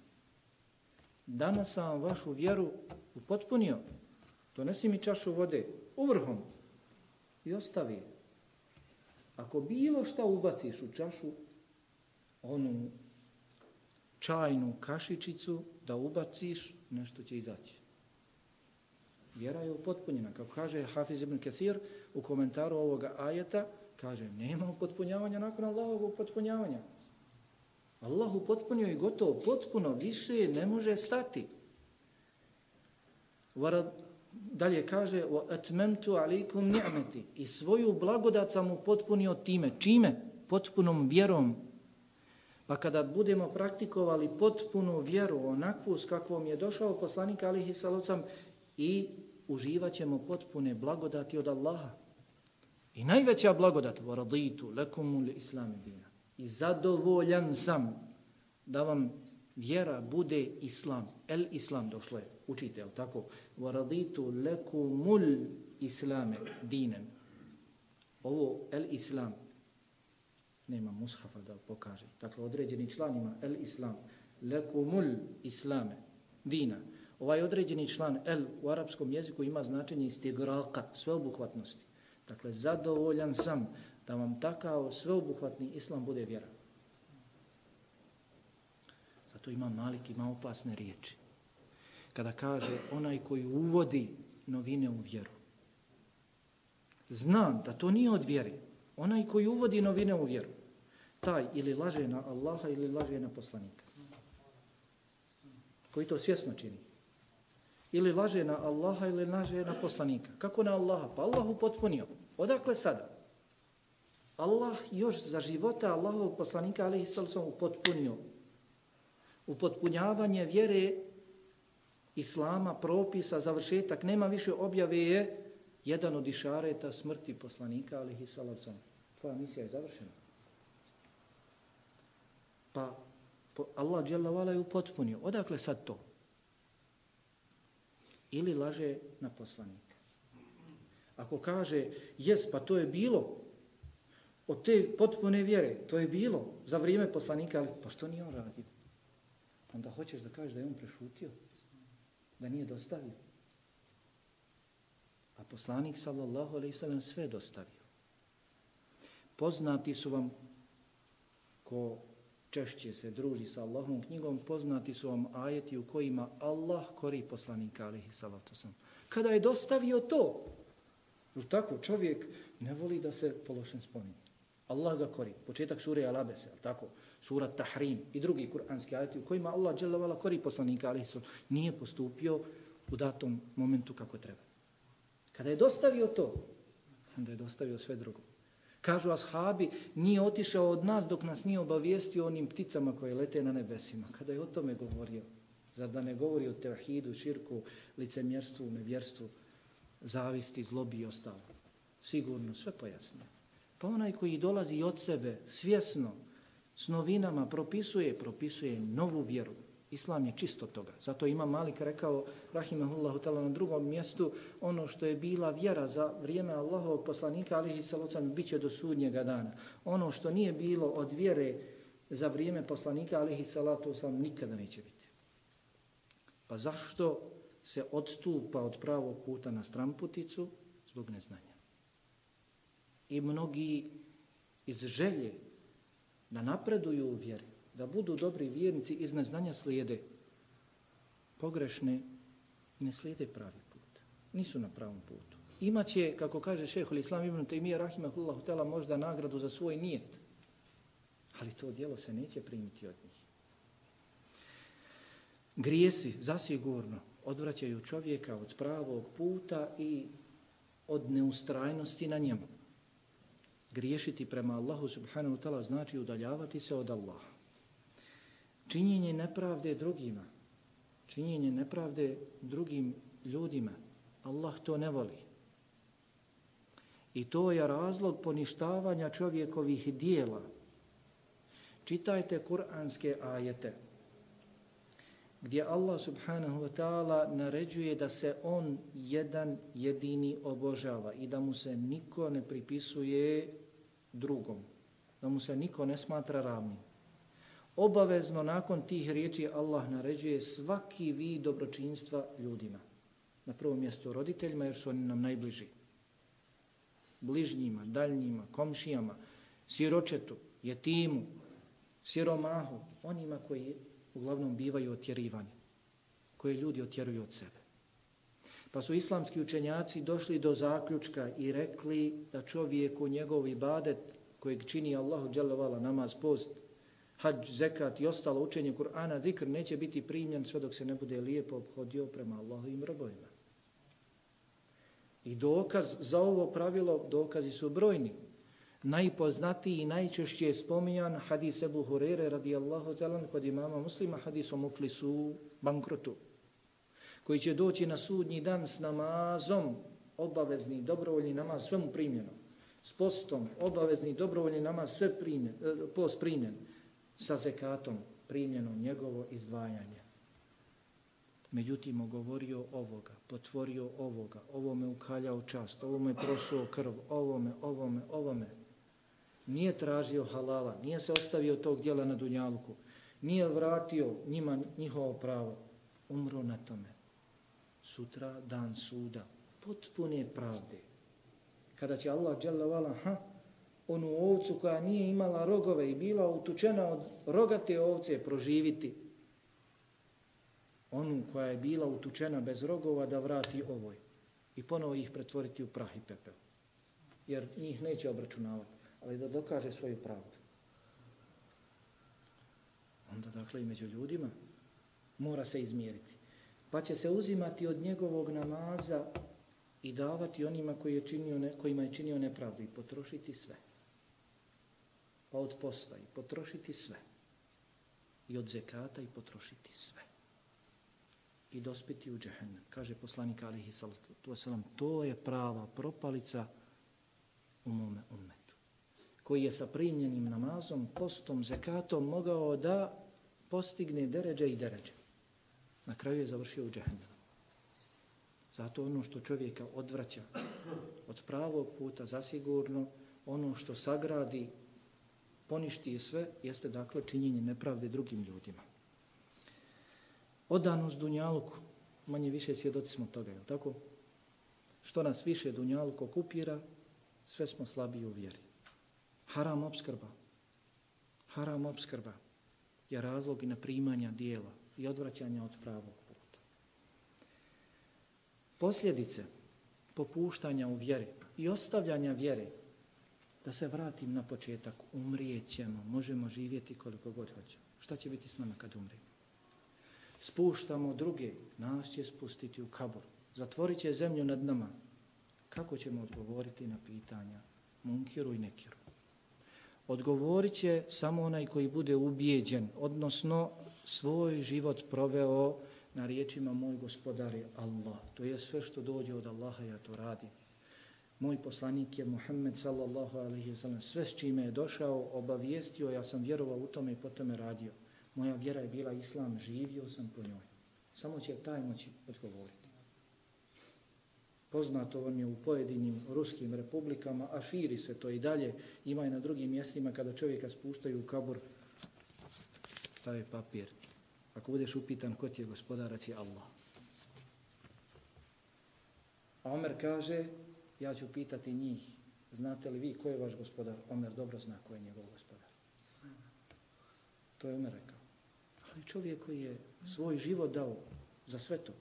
Danas sam vašu vjeru upotpunio. Donesi mi čašu vode uvrhom i ostavi je. Ako bilo šta ubaciš u čašu, onu čajnu kašičicu da ubaciš, nešto će izaći. Vjera je upotpunjena. Kako kaže Hafiz ibn Kathir u komentaru ovoga ajeta, kaže, nema upotpunjavanja nakon Allahovog upotpunjavanja. Allah upotpunio i gotovo, potpuno, više ne može stati. Varad, dalje kaže, وَأَتْمَمْتُ عَلَيْكُمْ نِعْمَتِ I svoju blagodat sam upotpunio time. Čime? Potpunom vjerom. Pa kada budemo praktikovali potpunu vjeru onakvu s kakvom je došao poslanik alihi salocam i uživat ćemo potpune blagodati od Allaha. I najveća blagodat varaditu lekumu li islami dina. I zadovoljan sam da vam vjera bude islam. El islam došlo je. Učite, jel tako? Varaditu lekumu li islami. Ovo el islam nema mushafa da pokaže. Dakle, određeni član ima el islam. Lekumu li islami dina. Ovaj određeni član el u arapskom jeziku ima značenje istigraka, sveobuhvatnosti. Dakle, zadovoljan sam da vam takav sveobuhvatni islam bude vjera. Zato ima malik, ima opasne riječi. Kada kaže onaj koji uvodi novine u vjeru. Znam da to nije od vjere. Onaj koji uvodi novine u vjeru. Taj ili laže na Allaha ili laže na poslanika. Koji to svjesno čini. Ili laže na Allaha ili laže na poslanika. Kako na Allaha? Pa Allah upotpunio. Odakle sada? Allah još za života Allahovog poslanika alaihi sallam upotpunio. Upotpunjavanje vjere Islama, propisa, završetak, nema više objave je jedan od išareta smrti poslanika alaihi sallam. Tvoja misija je završena. Pa Allah je upotpunio. Odakle sad to? ili laže na poslanika. Ako kaže, jes, pa to je bilo od te potpune vjere, to je bilo za vrijeme poslanika, ali pa što nije on radio? Onda hoćeš da kažeš da je on prešutio, da nije dostavio. A poslanik, sallallahu alaihi sallam, sve dostavio. Poznati su vam ko češće se druži sa Allahom knjigom, poznati su vam ajeti u kojima Allah kori poslanika alaihi salatu sam. Kada je dostavio to, ili tako, čovjek ne voli da se pološen spominje. Allah ga kori. Početak sure Al-Abese, tako, sura Tahrim i drugi kuranski ajeti u kojima Allah dželavala kori poslanika ali salatu nije postupio u datom momentu kako treba. Kada je dostavio to, onda je dostavio sve drugo. Kažu ashabi, nije otišao od nas dok nas nije obavijestio onim pticama koje lete na nebesima. Kada je o tome govorio, zar da ne govori o tevhidu, širku, licemjerstvu, nevjerstvu, zavisti, zlobi i ostalo. Sigurno, sve pojasnije. Pa onaj koji dolazi od sebe svjesno, s novinama propisuje, propisuje novu vjeru, Islam je čisto toga. Zato ima Malik rekao, rahimahullahu ta'ala, na drugom mjestu, ono što je bila vjera za vrijeme Allahovog poslanika, alihi salocam, bit će do sudnjega dana. Ono što nije bilo od vjere za vrijeme poslanika, alihi salatu sam, nikada neće biti. Pa zašto se odstupa od pravog puta na stramputicu? Zbog neznanja. I mnogi iz želje da napreduju u vjeri, da budu dobri vjernici iz neznanja slijede pogrešne, ne slijede pravi put. Nisu na pravom putu. Imaće, kako kaže šehol Islam ibn Taymiyyah rahimahullahu ta'ala, možda nagradu za svoj nijet. Ali to dijelo se neće primiti od njih. Grijesi, zasigurno, odvraćaju čovjeka od pravog puta i od neustrajnosti na njemu. Griješiti prema Allahu subhanahu ta'ala znači udaljavati se od Allaha činjenje nepravde drugima, činjenje nepravde drugim ljudima, Allah to ne voli. I to je razlog poništavanja čovjekovih dijela. Čitajte kuranske ajete, gdje Allah subhanahu wa ta'ala naređuje da se on jedan jedini obožava i da mu se niko ne pripisuje drugom, da mu se niko ne smatra ravnim. Obavezno nakon tih riječi Allah naređuje svaki vid dobročinstva ljudima. Na prvom mjestu roditeljima jer su oni nam najbliži. Bližnjima, daljnjima, komšijama, siročetu, jetimu, siromahu, onima koji uglavnom bivaju otjerivanje, koje ljudi otjeruju od sebe. Pa su islamski učenjaci došli do zaključka i rekli da čovjek njegov ibadet kojeg čini Allahu dželovala namaz, post, hađ, zekat i ostalo učenje Kur'ana, zikr neće biti primljen sve dok se ne bude lijepo obhodio prema Allahovim robojima. I dokaz za ovo pravilo, dokazi su brojni. Najpoznatiji i najčešće je spominjan hadis Ebu Hurere radijallahu talan kod imama muslima, hadis o muflisu bankrotu, koji će doći na sudnji dan s namazom, obavezni, dobrovoljni namaz, sve mu primjeno, s postom, obavezni, dobrovoljni namaz, sve primjen, e, post primjen, sa zekatom primjeno njegovo izdvajanje. Međutim, govorio ovoga, potvorio ovoga, ovome ukaljao čast, ovome prosuo krv, ovome, ovome, ovome. Nije tražio halala, nije se ostavio tog dijela na dunjalku, nije vratio njima njihovo pravo. Umro na tome. Sutra, dan suda, potpune pravde. Kada će Allah, jalla vala, ha, onu ovcu koja nije imala rogove i bila utučena od rogate ovce proživiti, onu koja je bila utučena bez rogova da vrati ovoj i ponovo ih pretvoriti u prah i pepel. Jer njih neće obračunavati, ali da dokaže svoju pravdu. Onda dakle i među ljudima mora se izmjeriti. Pa će se uzimati od njegovog namaza i davati onima koji je činio ne, kojima je činio nepravdu i potrošiti sve pa od posta i potrošiti sve. I od zekata i potrošiti sve. I dospiti u džehennem. Kaže poslanik alihi salatu wasalam, to je prava propalica u mome umetu. Koji je sa primljenim namazom, postom, zekatom mogao da postigne deređe i deređe. Na kraju je završio u džehennem. Zato ono što čovjeka odvraća od pravog puta, zasigurno, ono što sagradi poništi sve, jeste dakle činjenje nepravde drugim ljudima. Odanost Dunjaluku, manje više svjedoci smo toga, je tako? Što nas više Dunjaluku okupira, sve smo slabiji u vjeri. Haram obskrba, haram obskrba je razlog i naprimanja dijela i odvraćanja od pravog puta. Posljedice popuštanja u vjeri i ostavljanja vjere da se vratim na početak, umrijećemo, možemo živjeti koliko god hoćemo. Šta će biti s nama kad umrijemo? Spuštamo druge, nas će spustiti u kabor. Zatvorit će zemlju nad nama. Kako ćemo odgovoriti na pitanja munkiru i nekiru? Odgovorit će samo onaj koji bude ubijeđen, odnosno svoj život proveo na riječima moj gospodar je Allah. To je sve što dođe od Allaha, ja to radim moj poslanik je Muhammed sallallahu alaihi wa sallam, sve s čime je došao, obavijestio, ja sam vjerovao u tome i po tome radio. Moja vjera je bila islam, živio sam po njoj. Samo će taj moći odgovoriti. Poznato vam je u pojedinim ruskim republikama, a širi se to i dalje, ima i na drugim mjestima kada čovjeka spuštaju u kabor, stave papir. Ako budeš upitan ko ti je gospodarac je Allah. A Omer kaže, ja ću pitati njih, znate li vi ko je vaš gospodar? Omer dobro zna ko je njegov gospodar. To je Omer rekao. Ali čovjek koji je svoj život dao za sve to,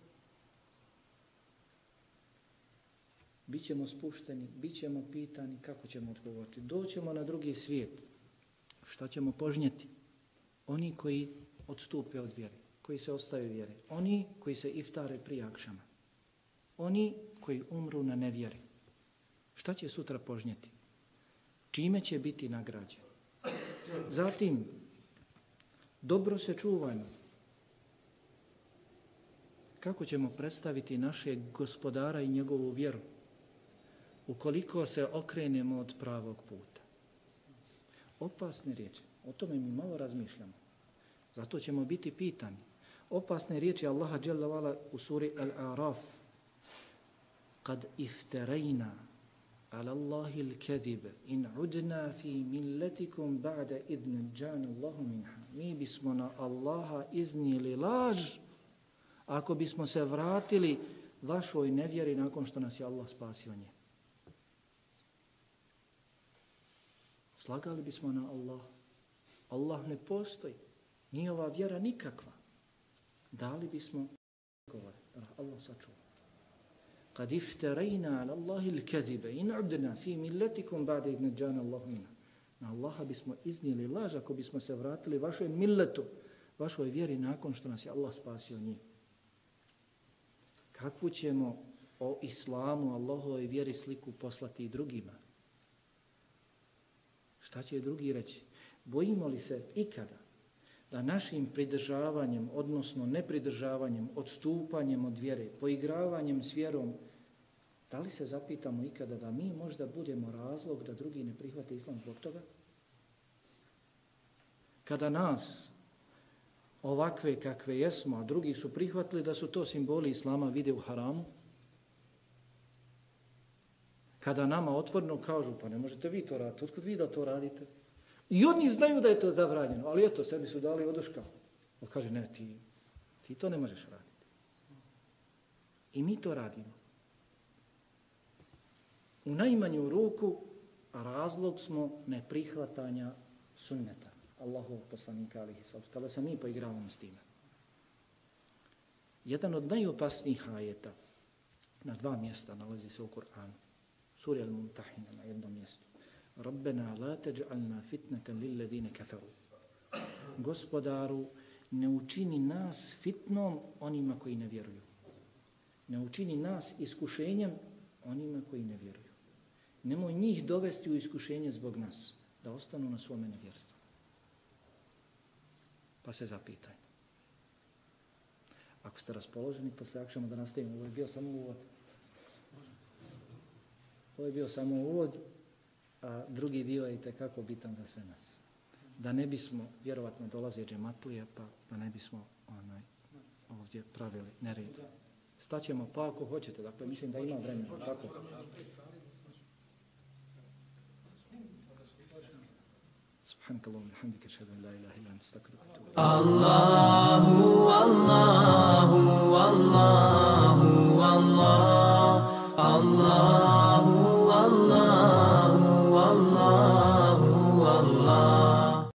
bit ćemo spušteni, bit ćemo pitani kako ćemo odgovoriti. Doćemo na drugi svijet. Šta ćemo požnjeti? Oni koji odstupe od vjere, koji se ostaju vjere. Oni koji se iftare prije akšama. Oni koji umru na nevjeri. Šta će sutra požnjeti? Čime će biti nagrađen? Zatim, dobro se čuvajmo. Kako ćemo predstaviti naše gospodara i njegovu vjeru? ukoliko se okrenemo od pravog puta. Opasne riječi, o tome mi malo razmišljamo. Zato ćemo biti pitani. Opasne riječi Allaha dželle u suri Al-Araf kad iftarejna ala Allahi l-kadhib in udna fi milletikum ba'da idna džan Allahu minha mi bismo na Allaha iznijeli laž ako bismo se vratili vašoj nevjeri nakon što nas je Allah spasio nje Slagali bismo na Allah. Allah ne postoji. Nije ova vjera nikakva. Dali bismo govore. Allah sačuva. Kad iftarajna ala Allahi l-kadibe in udna fi milletikum ba'de idne džana Allah mina. Na Allaha bismo iznijeli laž ako bismo se vratili vašoj milletu, vašoj vjeri nakon što nas je Allah spasio njih. Kakvu ćemo o islamu, Allahovoj vjeri sliku poslati i drugima? Šta će drugi reći? Bojimo li se ikada da našim pridržavanjem, odnosno nepridržavanjem, odstupanjem od vjere, poigravanjem s vjerom, da li se zapitamo ikada da mi možda budemo razlog da drugi ne prihvate islam zbog toga? Kada nas ovakve kakve jesmo, a drugi su prihvatili da su to simboli islama vide u haramu, kada nama otvorno kažu, pa ne možete vi to raditi, otkud vi da to radite? I oni znaju da je to zabranjeno, ali eto, sebi su dali oduška. On kaže, ne, ti, ti to ne možeš raditi. I mi to radimo. U najmanju ruku razlog smo neprihvatanja sunneta. Allahov poslanika alihi sallam. Kada se mi poigravamo s time. Jedan od najopasnijih ajeta na dva mjesta nalazi se u Kur'anu. Suri al-Mumtahina na jednom mjestu. Rabbena la teđa'alna fitnatan lil ladine kafaru. Gospodaru, ne učini nas fitnom onima koji ne vjeruju. Ne učini nas iskušenjem onima koji ne vjeruju. Nemoj njih dovesti u iskušenje zbog nas, da ostanu na svome nevjerstvu. Pa se zapitaj. Ako ste raspoloženi, posle akšamo da nastavimo. Ovo je bio samo uvod. Ovo je bio samo uvod, a drugi dio je tekako bitan za sve nas. Da ne bismo, vjerovatno dolaze džematlije, pa, pa ne bismo onaj, ovdje pravili nered. Staćemo pa ako hoćete, dakle mislim da ima vremena. Tako. سبحانك اللهم وبحمدك اشهد ان لا اله الا انت استغفرك واتوب اليك الله الله الله الله الله